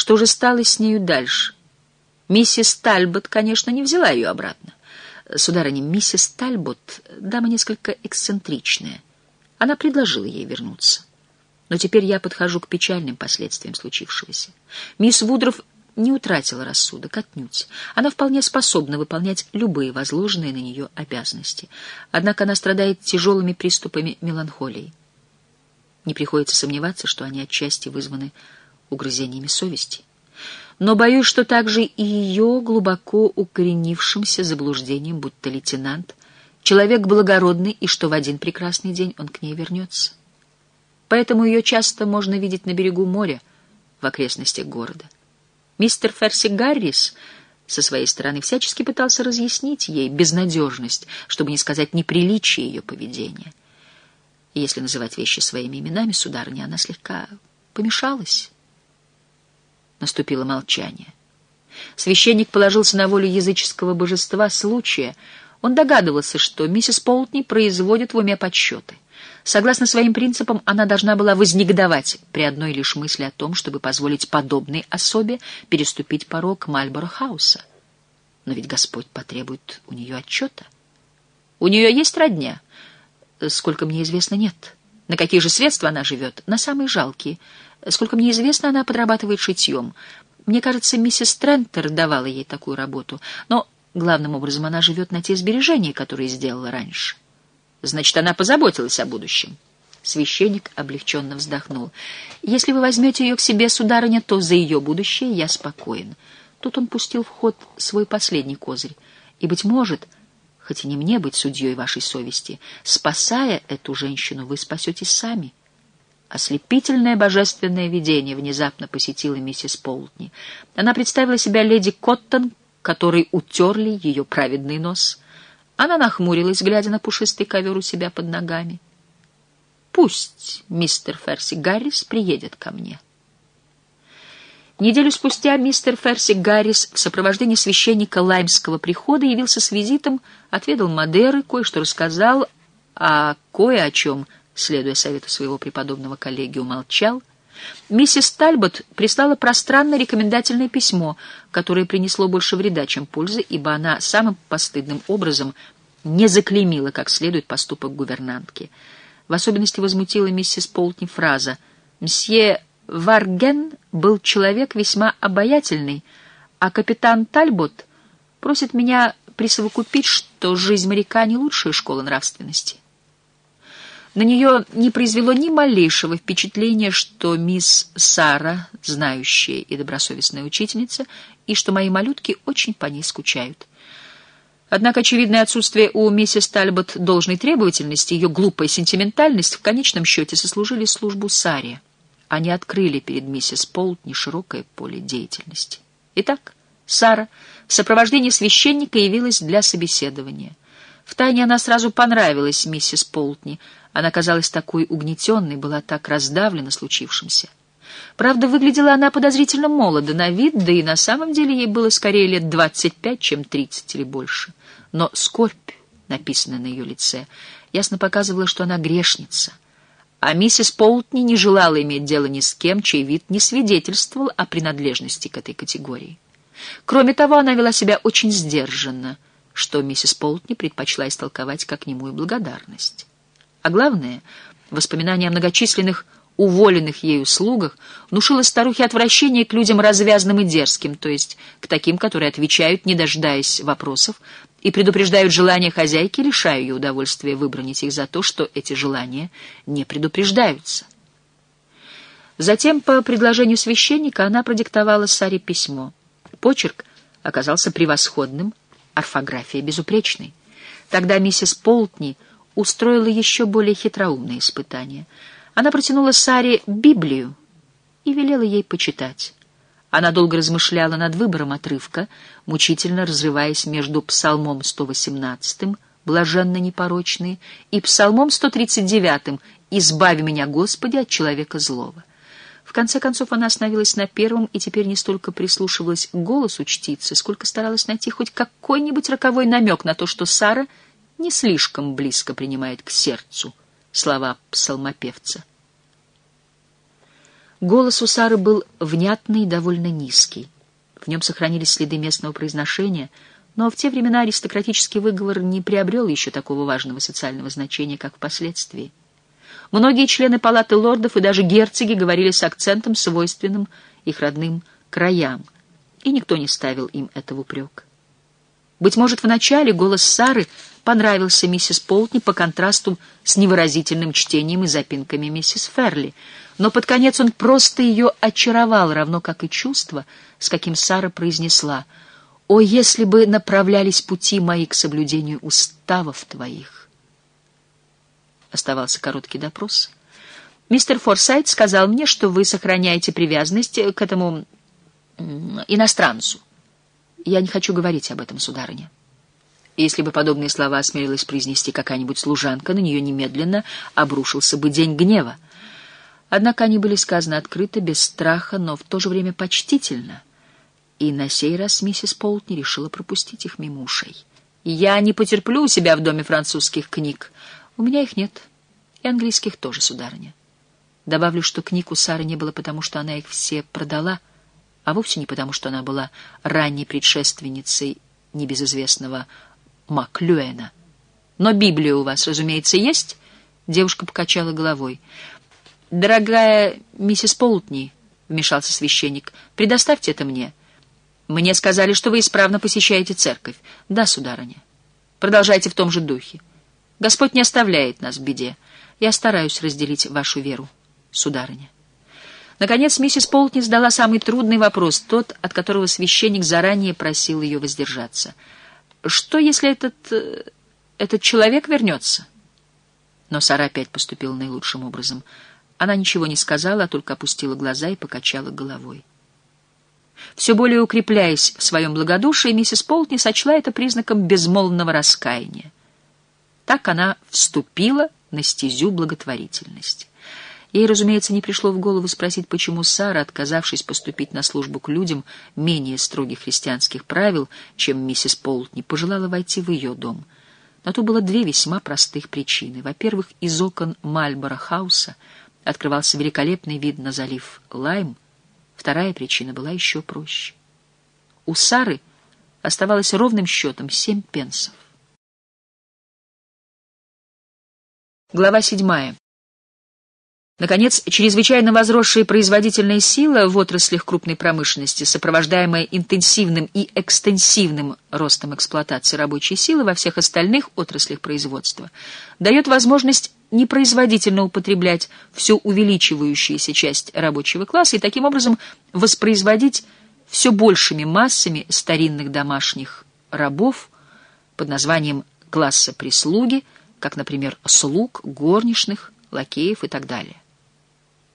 Что же стало с нею дальше? Миссис Тальбот, конечно, не взяла ее обратно. Сударыня, миссис Тальбот — дама несколько эксцентричная. Она предложила ей вернуться. Но теперь я подхожу к печальным последствиям случившегося. Мисс Вудров не утратила рассудок отнюдь. Она вполне способна выполнять любые возложенные на нее обязанности. Однако она страдает тяжелыми приступами меланхолии. Не приходится сомневаться, что они отчасти вызваны угрызениями совести. Но боюсь, что также и ее глубоко укоренившимся заблуждением, будто лейтенант, человек благородный, и что в один прекрасный день он к ней вернется. Поэтому ее часто можно видеть на берегу моря в окрестностях города. Мистер Ферси Гаррис со своей стороны всячески пытался разъяснить ей безнадежность, чтобы не сказать неприличие ее поведения. Если называть вещи своими именами, сударыня, она слегка помешалась. Наступило молчание. Священник положился на волю языческого божества случая. Он догадывался, что миссис Полтни производит в уме подсчеты. Согласно своим принципам, она должна была вознегодовать при одной лишь мысли о том, чтобы позволить подобной особе переступить порог Мальборо-хауса. Но ведь Господь потребует у нее отчета. У нее есть родня? Сколько мне известно, нет. На какие же средства она живет? На самые жалкие. Сколько мне известно, она подрабатывает шитьем. Мне кажется, миссис Трентер давала ей такую работу. Но главным образом она живет на те сбережения, которые сделала раньше. Значит, она позаботилась о будущем. Священник облегченно вздохнул. «Если вы возьмете ее к себе, сударыня, то за ее будущее я спокоен». Тут он пустил в ход свой последний козырь. «И, быть может, хоть и не мне быть судьей вашей совести, спасая эту женщину, вы спасетесь сами». Ослепительное божественное видение внезапно посетило миссис Полтни. Она представила себя леди Коттон, которой утерли ее праведный нос — она нахмурилась, глядя на пушистый ковер у себя под ногами. «Пусть мистер Ферси Гаррис приедет ко мне». Неделю спустя мистер Ферси Гаррис в сопровождении священника Лаймского прихода явился с визитом, отведал Мадеры, кое-что рассказал, а кое о чем, следуя совету своего преподобного коллеги, умолчал. Миссис Тальбот прислала пространное рекомендательное письмо, которое принесло больше вреда, чем пользы, ибо она самым постыдным образом не заклеймила как следует поступок гувернантки. В особенности возмутила миссис Полтни фраза «Мсье Варген был человек весьма обаятельный, а капитан Тальбот просит меня присовокупить, что жизнь моряка не лучшая школа нравственности». На нее не произвело ни малейшего впечатления, что мисс Сара, знающая и добросовестная учительница, и что мои малютки очень по ней скучают. Однако очевидное отсутствие у миссис Тальбот должной требовательности, ее глупая сентиментальность в конечном счете сослужили службу Саре. Они открыли перед миссис Полтни широкое поле деятельности. Итак, Сара в сопровождении священника явилась для собеседования. Втайне она сразу понравилась миссис Полтни. Она казалась такой угнетенной, была так раздавлена случившимся. Правда, выглядела она подозрительно молодо на вид, да и на самом деле ей было скорее лет двадцать пять, чем тридцать или больше но скорбь, написанная на ее лице, ясно показывала, что она грешница. А миссис Полтни не желала иметь дело ни с кем, чей вид не свидетельствовал о принадлежности к этой категории. Кроме того, она вела себя очень сдержанно, что миссис Полтни предпочла истолковать как немую благодарность. А главное, воспоминания о многочисленных уволенных ею слугах внушило старухе отвращение к людям развязным и дерзким, то есть к таким, которые отвечают, не дожидаясь вопросов, и предупреждают желания хозяйки, лишая ее удовольствия выбронить их за то, что эти желания не предупреждаются. Затем, по предложению священника, она продиктовала Саре письмо. Почерк оказался превосходным, орфография безупречной. Тогда миссис Полтни устроила еще более хитроумное испытание. Она протянула Саре Библию и велела ей почитать. Она долго размышляла над выбором отрывка, мучительно разрываясь между псалмом 118 «Блаженно непорочные» и псалмом 139 «Избави меня, Господи, от человека злого». В конце концов она остановилась на первом и теперь не столько прислушивалась к голосу чтицы, сколько старалась найти хоть какой-нибудь роковой намек на то, что Сара не слишком близко принимает к сердцу слова псалмопевца. Голос у Сары был внятный и довольно низкий. В нем сохранились следы местного произношения, но в те времена аристократический выговор не приобрел еще такого важного социального значения, как впоследствии. Многие члены палаты лордов и даже герцоги говорили с акцентом, свойственным их родным краям, и никто не ставил им это в упрек. Быть может, вначале голос Сары понравился миссис Полтни по контрасту с невыразительным чтением и запинками миссис Ферли, но под конец он просто ее очаровал, равно как и чувство, с каким Сара произнесла «О, если бы направлялись пути мои к соблюдению уставов твоих!» Оставался короткий допрос. «Мистер Форсайт сказал мне, что вы сохраняете привязанность к этому иностранцу». Я не хочу говорить об этом, сударыня. Если бы подобные слова осмелилась произнести какая-нибудь служанка, на нее немедленно обрушился бы день гнева. Однако они были сказаны открыто, без страха, но в то же время почтительно. И на сей раз миссис Полтни решила пропустить их мимо ушей. «Я не потерплю у себя в доме французских книг. У меня их нет. И английских тоже, сударыня. Добавлю, что книг у Сары не было, потому что она их все продала — а вовсе не потому, что она была ранней предшественницей небезызвестного Маклюэна. «Но Библия у вас, разумеется, есть?» Девушка покачала головой. «Дорогая миссис Полтни», — вмешался священник, — «предоставьте это мне. Мне сказали, что вы исправно посещаете церковь. Да, сударыня. Продолжайте в том же духе. Господь не оставляет нас в беде. Я стараюсь разделить вашу веру, сударыня». Наконец миссис Полтни задала самый трудный вопрос, тот, от которого священник заранее просил ее воздержаться. «Что, если этот... Э, этот человек вернется?» Но Сара опять поступила наилучшим образом. Она ничего не сказала, а только опустила глаза и покачала головой. Все более укрепляясь в своем благодушии, миссис Полтни сочла это признаком безмолвного раскаяния. Так она вступила на стезю благотворительности. Ей, разумеется, не пришло в голову спросить, почему Сара, отказавшись поступить на службу к людям менее строгих христианских правил, чем миссис Полтни, пожелала войти в ее дом. На то было две весьма простых причины. Во-первых, из окон Мальборо-хауса открывался великолепный вид на залив Лайм. Вторая причина была еще проще. У Сары оставалось ровным счетом семь пенсов. Глава седьмая. Наконец, чрезвычайно возросшая производительная сила в отраслях крупной промышленности, сопровождаемая интенсивным и экстенсивным ростом эксплуатации рабочей силы во всех остальных отраслях производства, дает возможность непроизводительно употреблять всю увеличивающуюся часть рабочего класса и таким образом воспроизводить все большими массами старинных домашних рабов под названием класса прислуги, как, например, слуг, горничных, лакеев и так далее.